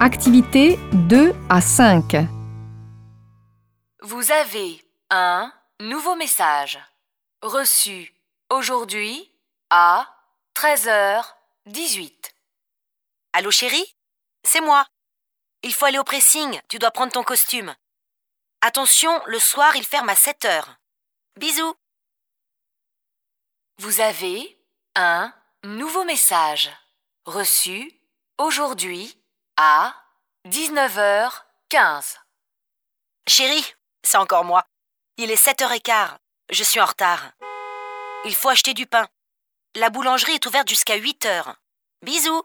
Activité 2 à 5. Vous avez un nouveau message reçu aujourd'hui à 13h18. Allô chérie? C'est moi. Il faut aller au pressing, tu dois prendre ton costume. Attention, le soir il ferme à 7 heures. Bisous. Vous avez un nouveau message reçu aujourd'hui à 19h15. Chérie, c'est encore moi. Il est 7h15. Je suis en retard. Il faut acheter du pain. La boulangerie est ouverte jusqu'à 8 heures. Bisous.